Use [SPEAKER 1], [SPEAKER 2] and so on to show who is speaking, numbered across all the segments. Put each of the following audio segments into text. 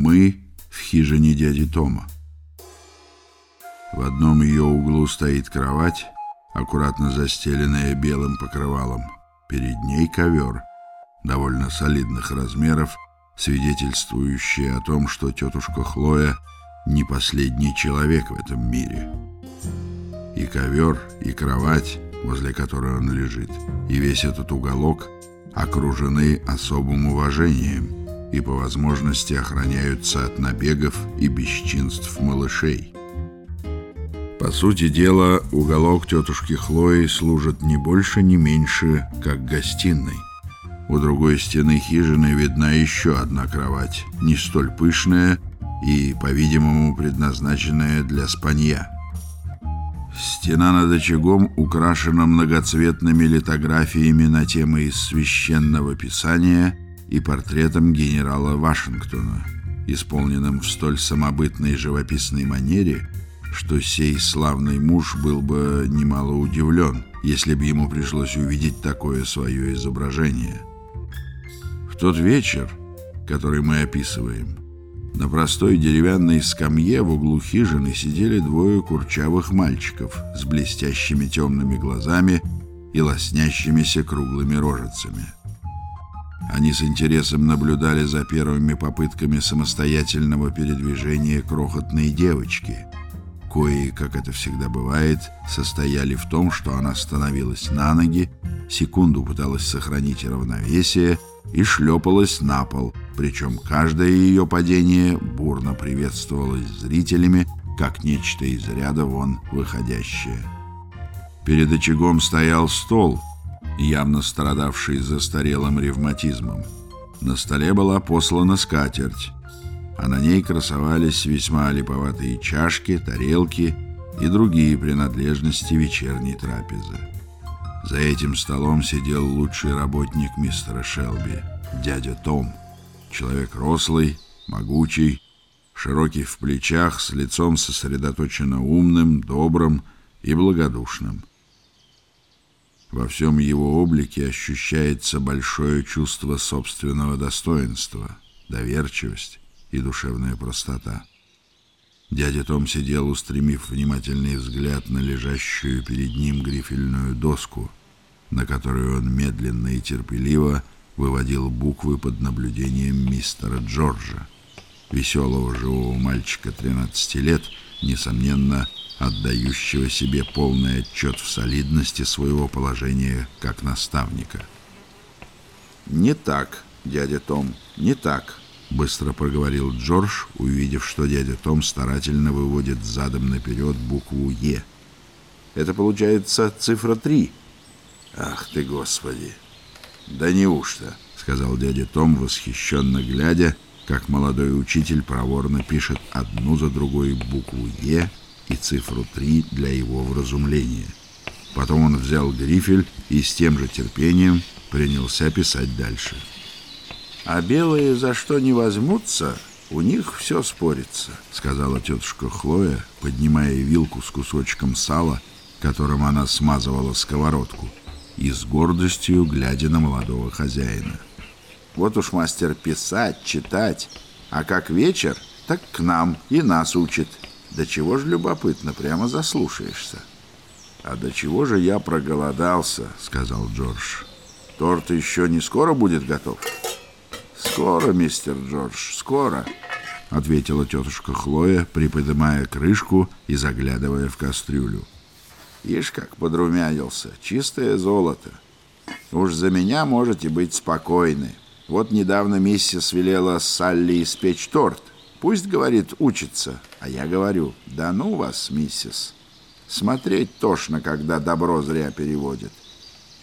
[SPEAKER 1] Мы в хижине дяди Тома. В одном ее углу стоит кровать, аккуратно застеленная белым покрывалом. Перед ней ковер, довольно солидных размеров, свидетельствующий о том, что тетушка Хлоя не последний человек в этом мире. И ковер, и кровать, возле которой он лежит, и весь этот уголок окружены особым уважением и по возможности охраняются от набегов и бесчинств малышей. По сути дела, уголок тетушки Хлои служит не больше, не меньше, как гостиной. У другой стены хижины видна еще одна кровать, не столь пышная и, по-видимому, предназначенная для спанья. Стена над очагом украшена многоцветными литографиями на темы из священного писания и портретом генерала Вашингтона, исполненным в столь самобытной живописной манере, что сей славный муж был бы немало удивлен, если бы ему пришлось увидеть такое свое изображение. В тот вечер, который мы описываем, на простой деревянной скамье в углу хижины сидели двое курчавых мальчиков с блестящими темными глазами и лоснящимися круглыми рожицами. Они с интересом наблюдали за первыми попытками самостоятельного передвижения крохотной девочки, кои, как это всегда бывает, состояли в том, что она становилась на ноги, секунду пыталась сохранить равновесие и шлепалась на пол, причем каждое ее падение бурно приветствовалось зрителями, как нечто из ряда вон выходящее. Перед очагом стоял стол, явно страдавший застарелым ревматизмом. На столе была послана скатерть, а на ней красовались весьма липоватые чашки, тарелки и другие принадлежности вечерней трапезы. За этим столом сидел лучший работник мистера Шелби, дядя Том. Человек рослый, могучий, широкий в плечах, с лицом сосредоточенно умным, добрым и благодушным. Во всем его облике ощущается большое чувство собственного достоинства, доверчивость и душевная простота. Дядя Том сидел, устремив внимательный взгляд на лежащую перед ним грифельную доску, на которую он медленно и терпеливо выводил буквы под наблюдением мистера Джорджа, веселого живого мальчика 13 лет, несомненно, отдающего себе полный отчет в солидности своего положения как наставника. «Не так, дядя Том, не так», — быстро проговорил Джордж, увидев, что дядя Том старательно выводит задом наперед букву «Е». «Это получается цифра три». «Ах ты, Господи!» «Да неужто?» — сказал дядя Том, восхищенно глядя, как молодой учитель проворно пишет одну за другой букву «Е» и цифру 3 для его вразумления. Потом он взял грифель и с тем же терпением принялся писать дальше. «А белые за что не возьмутся, у них все спорится», — сказала тетушка Хлоя, поднимая вилку с кусочком сала, которым она смазывала сковородку, и с гордостью глядя на молодого хозяина. «Вот уж мастер писать, читать, а как вечер, так к нам и нас учит». Да чего же любопытно, прямо заслушаешься. А до чего же я проголодался, сказал Джордж. Торт еще не скоро будет готов? Скоро, мистер Джордж, скоро, ответила тетушка Хлоя, приподнимая крышку и заглядывая в кастрюлю. Ишь, как подрумянился, чистое золото. Уж за меня можете быть спокойны. Вот недавно миссис велела Салли испечь торт. Пусть, говорит, учится. А я говорю, да ну вас, миссис. Смотреть тошно, когда добро зря переводит.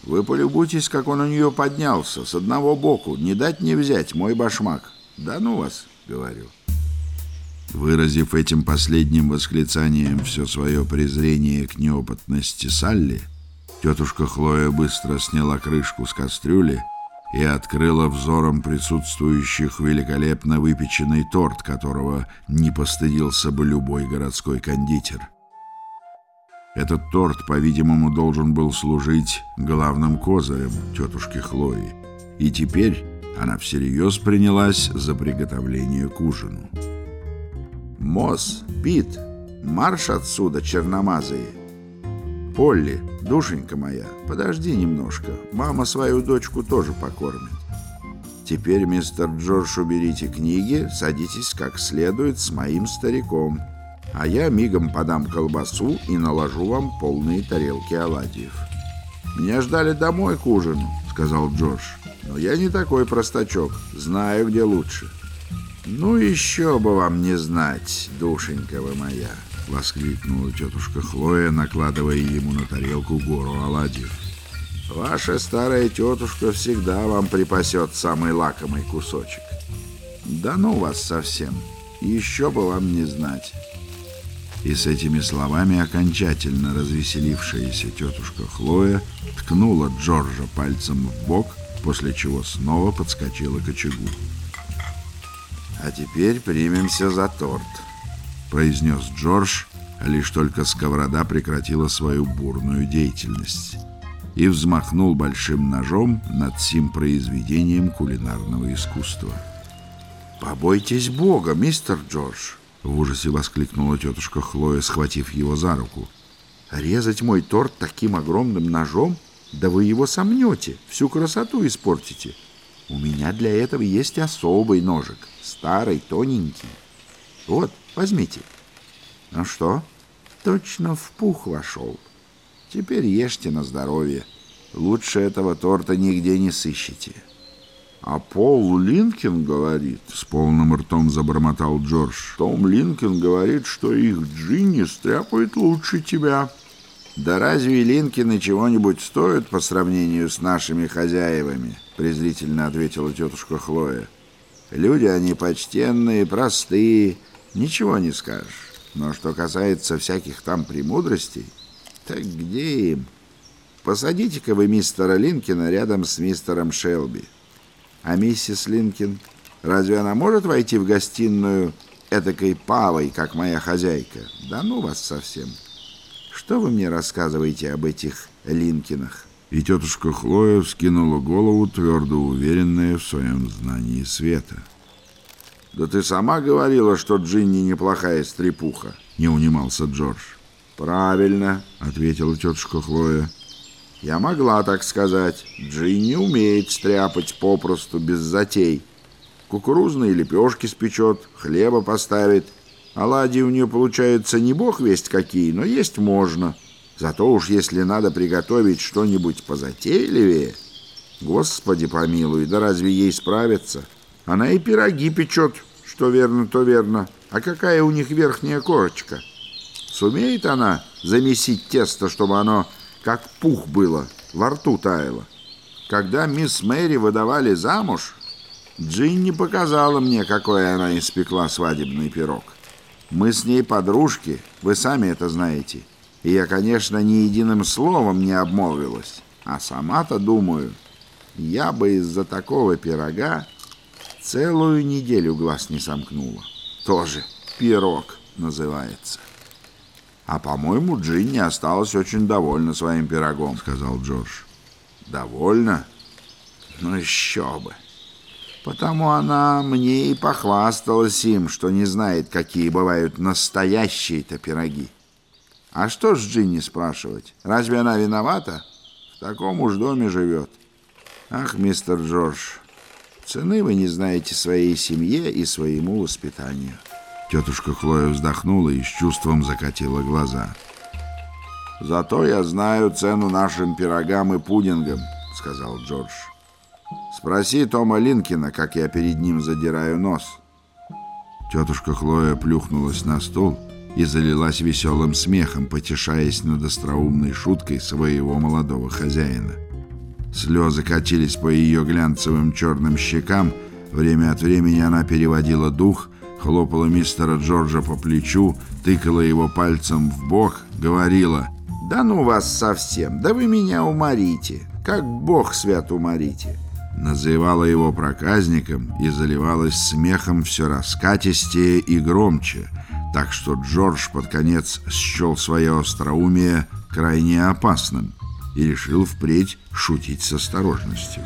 [SPEAKER 1] Вы полюбуйтесь, как он у нее поднялся, с одного боку, не дать не взять, мой башмак. Да ну вас, говорю. Выразив этим последним восклицанием все свое презрение к неопытности Салли, тетушка Хлоя быстро сняла крышку с кастрюли, и открыла взором присутствующих великолепно выпеченный торт, которого не постыдился бы любой городской кондитер. Этот торт, по-видимому, должен был служить главным козырем тетушки Хлои. И теперь, она всерьез принялась за приготовление к ужину.
[SPEAKER 2] «Мосс, Пит, марш отсюда, черномазые!» «Полли, душенька моя, подожди немножко, мама свою дочку тоже покормит. Теперь, мистер Джордж, уберите книги, садитесь как следует с моим стариком, а я мигом подам колбасу и наложу вам полные тарелки оладьев». «Меня ждали домой к ужину», — сказал Джордж. «Но я не такой простачок, знаю, где лучше». «Ну, еще бы вам не знать, душенька вы моя!» — воскликнула тетушка Хлоя, накладывая ему на тарелку гору оладьев. «Ваша старая тетушка всегда вам припасет самый лакомый кусочек. Да ну вас совсем, еще бы вам не знать!»
[SPEAKER 1] И с этими словами окончательно развеселившаяся тетушка Хлоя ткнула Джорджа пальцем в бок, после чего снова подскочила к очагу.
[SPEAKER 2] «А теперь примемся за торт», — произнес Джордж, лишь только сковорода прекратила свою бурную деятельность и взмахнул большим ножом над сим произведением кулинарного искусства. «Побойтесь Бога, мистер Джордж!» — в ужасе воскликнула тетушка Хлоя, схватив его за руку. «Резать мой торт таким огромным ножом? Да вы его сомнете, всю красоту испортите. У меня для этого есть особый ножик, старый, тоненький. Вот, возьмите. Ну что, точно в пух вошел. Теперь ешьте на здоровье. Лучше этого торта нигде не сыщете. А Том Линкин говорит, с полным ртом забормотал Джордж, Том Линкин говорит, что их Джинни стряпает лучше тебя. Да разве Линкины чего-нибудь стоят по сравнению с нашими хозяевами? презрительно ответила тетушка Хлоя. Люди они почтенные, простые, ничего не скажешь. Но что касается всяких там премудростей, так где им? Посадите-ка вы мистера Линкина рядом с мистером Шелби. А миссис Линкин, разве она может войти в гостиную этакой павой, как моя хозяйка? Да ну вас совсем. Что вы мне рассказываете об этих Линкинах?
[SPEAKER 1] И тетушка Хлоя вскинула голову, твердо уверенная в своем знании света.
[SPEAKER 2] «Да ты сама говорила, что Джинни неплохая стрепуха», — не унимался Джордж. «Правильно», — ответила тетушка Хлоя. «Я могла так сказать. Джинни умеет стряпать попросту, без затей. Кукурузные лепешки спечет, хлеба поставит. Оладьи у нее, получается, не бог весть какие, но есть можно». Зато уж если надо приготовить что-нибудь позатейливее, Господи помилуй, да разве ей справиться? Она и пироги печет, что верно, то верно. А какая у них верхняя корочка? Сумеет она замесить тесто, чтобы оно как пух было, во рту таяло? Когда мисс Мэри выдавали замуж, Джинни показала мне, какой она испекла свадебный пирог. Мы с ней подружки, вы сами это знаете. — и я, конечно, ни единым словом не обмолвилась. А сама-то думаю, я бы из-за такого пирога целую неделю глаз не сомкнула. Тоже пирог называется. А, по-моему, Джинни осталась очень довольна своим пирогом, сказал Джордж. Довольна? Ну еще бы. Потому она мне и похвасталась им, что не знает, какие бывают настоящие-то пироги. А что ж Джинни спрашивать? Разве она виновата? В таком уж доме живет. Ах, мистер Джордж, цены вы не знаете своей семье и своему воспитанию.
[SPEAKER 1] Тетушка Хлоя вздохнула и с чувством закатила глаза.
[SPEAKER 2] «Зато я знаю цену нашим пирогам и пудингам», — сказал Джордж. «Спроси Тома Линкина, как я перед ним задираю нос».
[SPEAKER 1] Тетушка Хлоя плюхнулась на стул и залилась веселым смехом, потешаясь над остроумной шуткой своего молодого хозяина. Слезы катились по ее глянцевым черным щекам, время от времени она переводила дух, хлопала мистера Джорджа по плечу, тыкала его пальцем в бок, говорила
[SPEAKER 2] «Да ну вас совсем, да вы меня уморите, как бог свят уморите»
[SPEAKER 1] называла его проказником и заливалась смехом все раскатистее и громче, так что Джордж под конец счел свое остроумие крайне опасным и решил впредь шутить с осторожностью.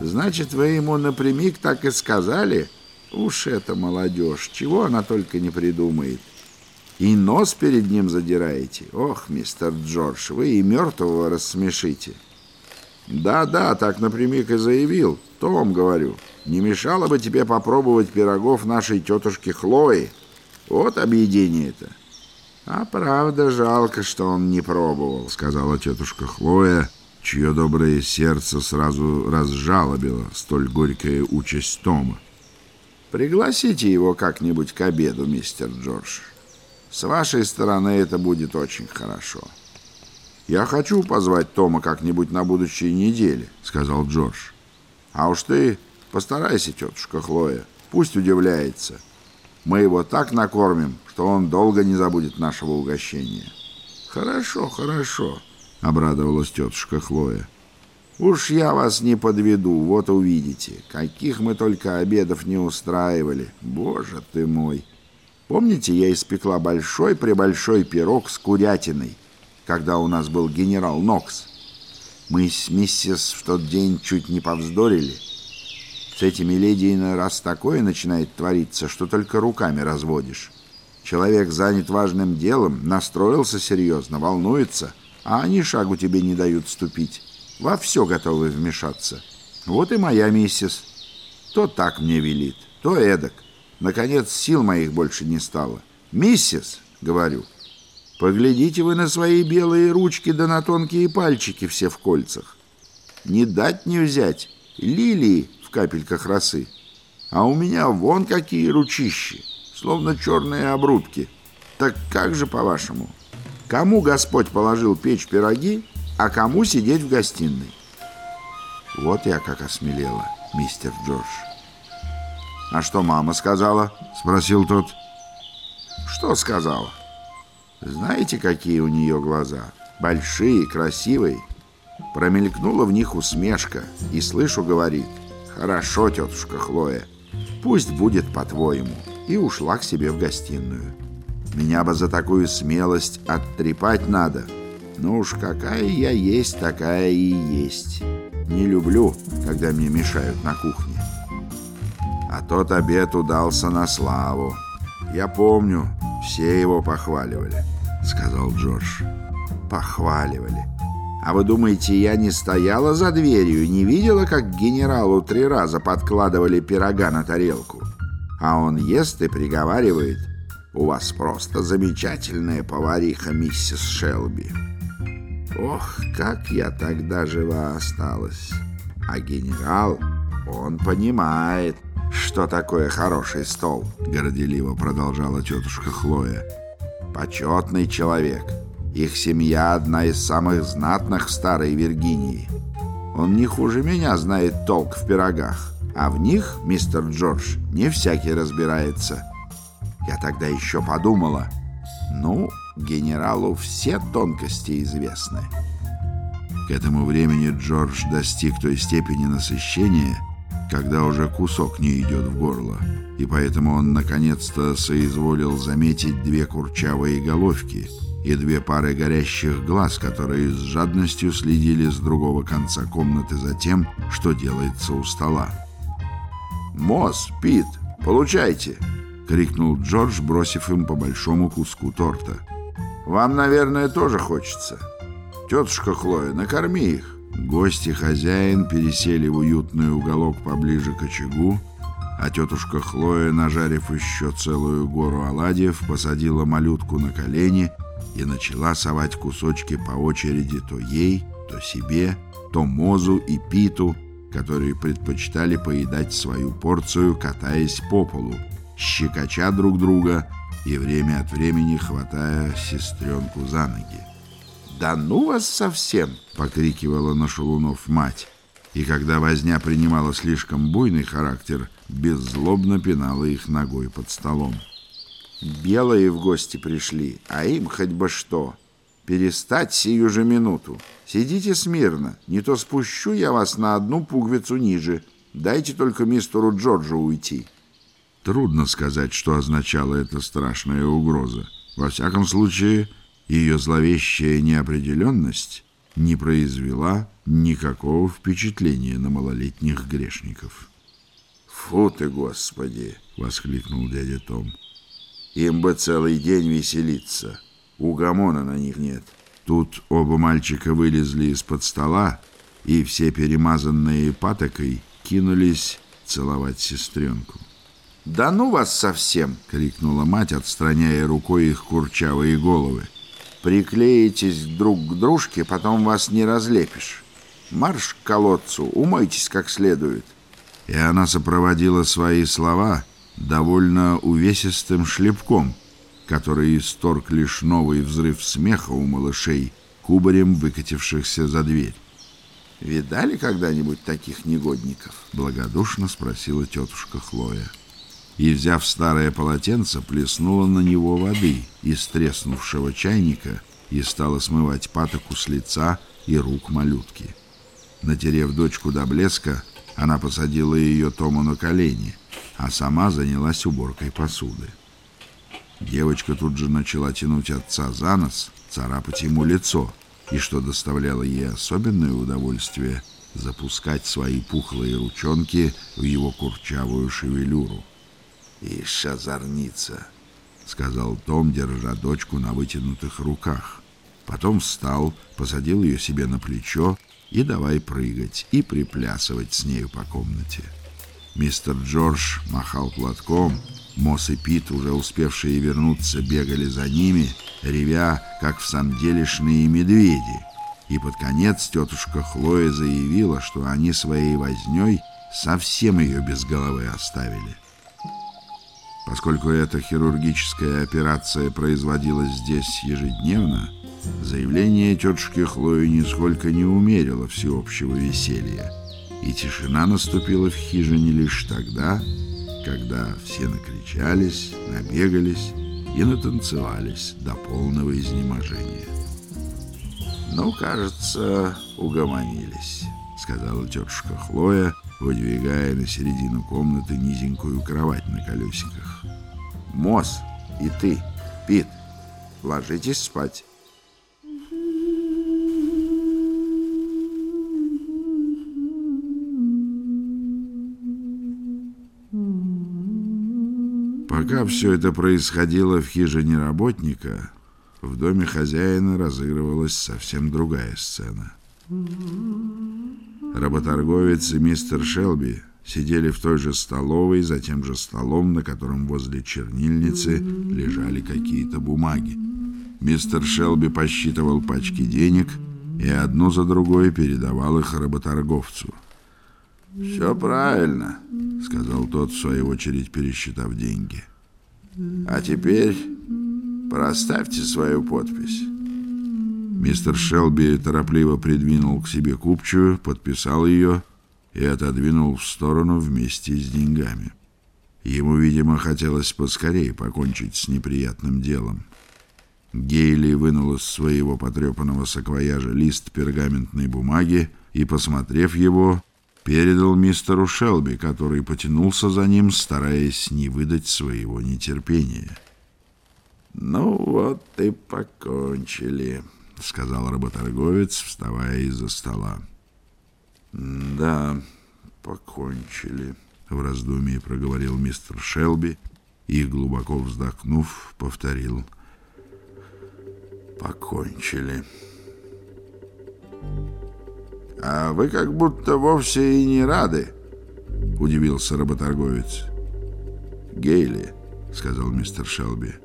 [SPEAKER 2] Значит, вы ему напрямик так и сказали? Уж это молодежь, чего она только не придумает. И нос перед ним задираете? Ох, мистер Джордж, вы и мертвого рассмешите. Да-да, так напрямик и заявил. Том, говорю, не мешало бы тебе попробовать пирогов нашей тетушки Хлои. Вот объедение-то. А правда, жалко, что он не пробовал, сказала тетушка Хлоя, чье доброе сердце сразу разжалобило столь горькая участь Тома. Пригласите его как-нибудь к обеду, мистер Джордж. С вашей стороны это будет очень хорошо. Я хочу позвать Тома как-нибудь на будущей неделе, сказал Джордж. А уж ты постарайся, тетушка Хлоя, пусть удивляется. Мы его так накормим, что он долго не забудет нашего угощения. Хорошо, хорошо, обрадовалась тетушка Хлоя. Уж я вас не подведу, вот увидите, каких мы только обедов не устраивали. Боже ты мой! Помните, я испекла большой-пребольшой пирог с курятиной, когда у нас был генерал Нокс? Мы с миссис в тот день чуть не повздорили. С этими леди иной раз такое начинает твориться, что только руками разводишь. Человек занят важным делом, настроился серьезно, волнуется, а они шагу тебе не дают ступить. Во все готовы вмешаться. Вот и моя миссис. То так мне велит, то эдак. Наконец, сил моих больше не стало. «Миссис», — говорю, — «поглядите вы на свои белые ручки да на тонкие пальчики все в кольцах. Не дать не взять. Лилии капельках росы. А у меня вон какие ручищи, словно черные обрубки. Так как же, по-вашему, кому Господь положил печь пироги, а кому сидеть в гостиной? Вот я как осмелела, мистер Джордж. «А что мама сказала?» — спросил тот. «Что сказала?» «Знаете, какие у нее глаза? Большие, красивые». Промелькнула в них усмешка, и слышу, говорит, «Хорошо, тетушка Хлоя, пусть будет по-твоему», и ушла к себе в гостиную. Меня бы за такую смелость оттрепать надо. Ну уж какая я есть, такая и есть. Не люблю, когда мне мешают на кухне. А тот обед удался на славу. Я помню, все его похваливали, сказал Джордж. Похваливали. А вы думаете, я не стояла за дверью, не видела, как генералу три раза подкладывали пирога на тарелку? А он ест и приговаривает, «У вас просто замечательная повариха, миссис Шелби». Ох, как я тогда жива осталась. А генерал, он понимает, что такое хороший стол, горделиво продолжала тетушка Хлоя. Почетный человек — их семья одна из самых знатных в Старой Виргинии. Он не хуже меня знает толк в пирогах, а в них, мистер Джордж, не всякий разбирается. Я тогда еще подумала, ну, генералу все тонкости известны. К этому времени Джордж достиг той степени насыщения, когда уже кусок не идет в горло, и поэтому он наконец-то соизволил заметить две курчавые головки — и две пары горящих глаз, которые с жадностью следили с другого конца комнаты за тем, что делается у стола. «Мосс, Пит, получайте!» — крикнул Джордж, бросив им по большому куску торта. «Вам, наверное, тоже хочется. Тетушка Хлоя, накорми их!» Гости хозяин пересели в уютный уголок поближе к очагу, а тетушка Хлоя, нажарив еще целую гору оладьев, посадила малютку на колени и начала совать кусочки по очереди то ей, то себе, то Мозу и Питу, которые предпочитали поедать свою порцию, катаясь по полу, щекоча друг друга и время от времени хватая сестренку за ноги. «Да ну вас совсем!» — покрикивала на шалунов мать, и когда возня принимала слишком буйный характер, беззлобно пинала их ногой под столом. Белые в гости пришли, а им хоть бы что. Перестать сию же минуту. Сидите смирно, не то спущу я вас на одну пуговицу ниже. Дайте только мистеру Джорджу уйти». Трудно сказать, что означала эта страшная угроза. Во всяком случае, ее зловещая неопределенность
[SPEAKER 1] не произвела никакого впечатления на малолетних грешников.
[SPEAKER 2] «Фу ты, Господи!»
[SPEAKER 1] — воскликнул дядя Том.
[SPEAKER 2] «Им бы целый день веселиться. Угомона на них нет».
[SPEAKER 1] Тут оба мальчика вылезли из-под стола и все перемазанные патокой кинулись целовать сестренку.
[SPEAKER 2] «Да ну вас совсем!» — крикнула мать, отстраняя рукой их курчавые головы. «Приклеитесь друг к дружке, потом вас не разлепишь. Марш к колодцу, умойтесь как следует».
[SPEAKER 1] И она сопроводила свои слова довольно увесистым шлепком, который исторг лишь новый взрыв смеха у малышей, кубарем выкатившихся за дверь.
[SPEAKER 2] «Видали когда-нибудь таких негодников?»
[SPEAKER 1] — благодушно спросила тетушка Хлоя. И, взяв старое полотенце, плеснула на него воды из треснувшего чайника и стала смывать патоку с лица и рук малютки. Натерев дочку до блеска, она посадила ее Тому на колени, а сама занялась уборкой посуды. Девочка тут же начала тянуть отца за нос, царапать ему лицо, и, что доставляло ей особенное удовольствие, запускать свои пухлые ручонки в его курчавую шевелюру.
[SPEAKER 2] «Ишь, озорница!»
[SPEAKER 1] — сказал Том, держа дочку на вытянутых руках. Потом встал, посадил ее себе на плечо и давай прыгать и приплясывать с нею по комнате. Мистер Джордж махал платком, Мосс и Пит, уже успевшие вернуться, бегали за ними, ревя, как в самом делешные медведи. И под конец тетушка Хлоя заявила, что они своей вознёй совсем ее без головы оставили. Поскольку эта хирургическая операция производилась здесь ежедневно, заявление тетушки Хлои нисколько не умерило всеобщего веселья, и тишина наступила в хижине лишь тогда, когда все накричались, набегались и натанцевались до полного изнеможения.
[SPEAKER 2] «Ну, кажется, угомонились», — сказала тетушка Хлоя, выдвигая на середину комнаты низенькую кровать на колесиках. «Мосс и ты, Пит, ложитесь спать».
[SPEAKER 1] Пока все это происходило в хижине работника, в доме хозяина разыгрывалась совсем другая сцена. Работорговец и мистер Шелби сидели в той же столовой, за тем же столом, на котором возле чернильницы лежали какие-то бумаги. Мистер Шелби посчитывал пачки денег и одну за другой передавал их работорговцу.
[SPEAKER 2] «Все правильно», —
[SPEAKER 1] сказал тот, в свою очередь пересчитав деньги.
[SPEAKER 2] «А теперь проставьте свою подпись».
[SPEAKER 1] Мистер Шелби торопливо придвинул к себе купчую, подписал ее и отодвинул в сторону вместе с деньгами. Ему, видимо, хотелось поскорее покончить с неприятным делом. Гейли вынул из своего потрепанного саквояжа лист пергаментной бумаги и, посмотрев его, передал мистеру Шелби, который потянулся за ним, стараясь не выдать своего нетерпения.
[SPEAKER 2] «Ну вот и покончили», —
[SPEAKER 1] сказал работорговец, вставая из-за стола.
[SPEAKER 2] «Да, покончили», —
[SPEAKER 1] в раздумье проговорил мистер Шелби и, глубоко вздохнув, повторил.
[SPEAKER 2] «Покончили». «А вы как будто вовсе и не рады», — удивился работорговец.
[SPEAKER 1] «Гейли», — сказал мистер Шелби, —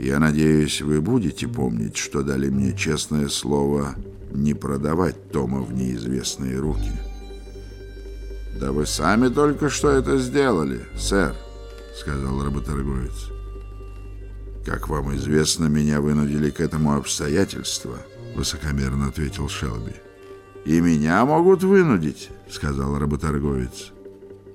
[SPEAKER 1] я надеюсь, вы будете помнить, что дали мне честное слово не продавать Тома в неизвестные руки.
[SPEAKER 2] Да вы сами только что это сделали, сэр, сказал работорговец.
[SPEAKER 1] Как вам известно, меня вынудили к этому обстоятельства, высокомерно ответил Шелби.
[SPEAKER 2] И меня могут вынудить, сказал работорговец.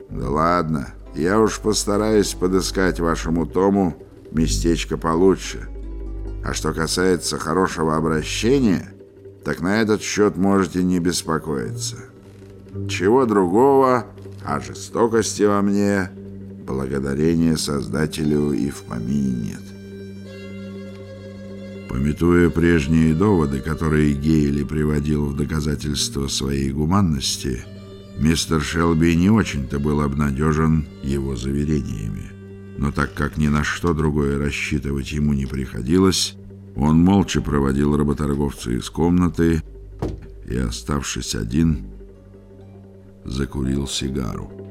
[SPEAKER 1] Да ладно, я уж постараюсь подыскать вашему Тому местечко получше. А что касается хорошего обращения, так на этот счет можете не беспокоиться. Чего другого, а жестокости во мне, благодарения Создателю и в помине нет. Пометуя прежние доводы, которые Гейли приводил в доказательство своей гуманности, мистер Шелби не очень-то был обнадежен его заверениями. Но так как ни на что другое рассчитывать ему не приходилось, он молча проводил работорговца из комнаты и, оставшись один, закурил сигару.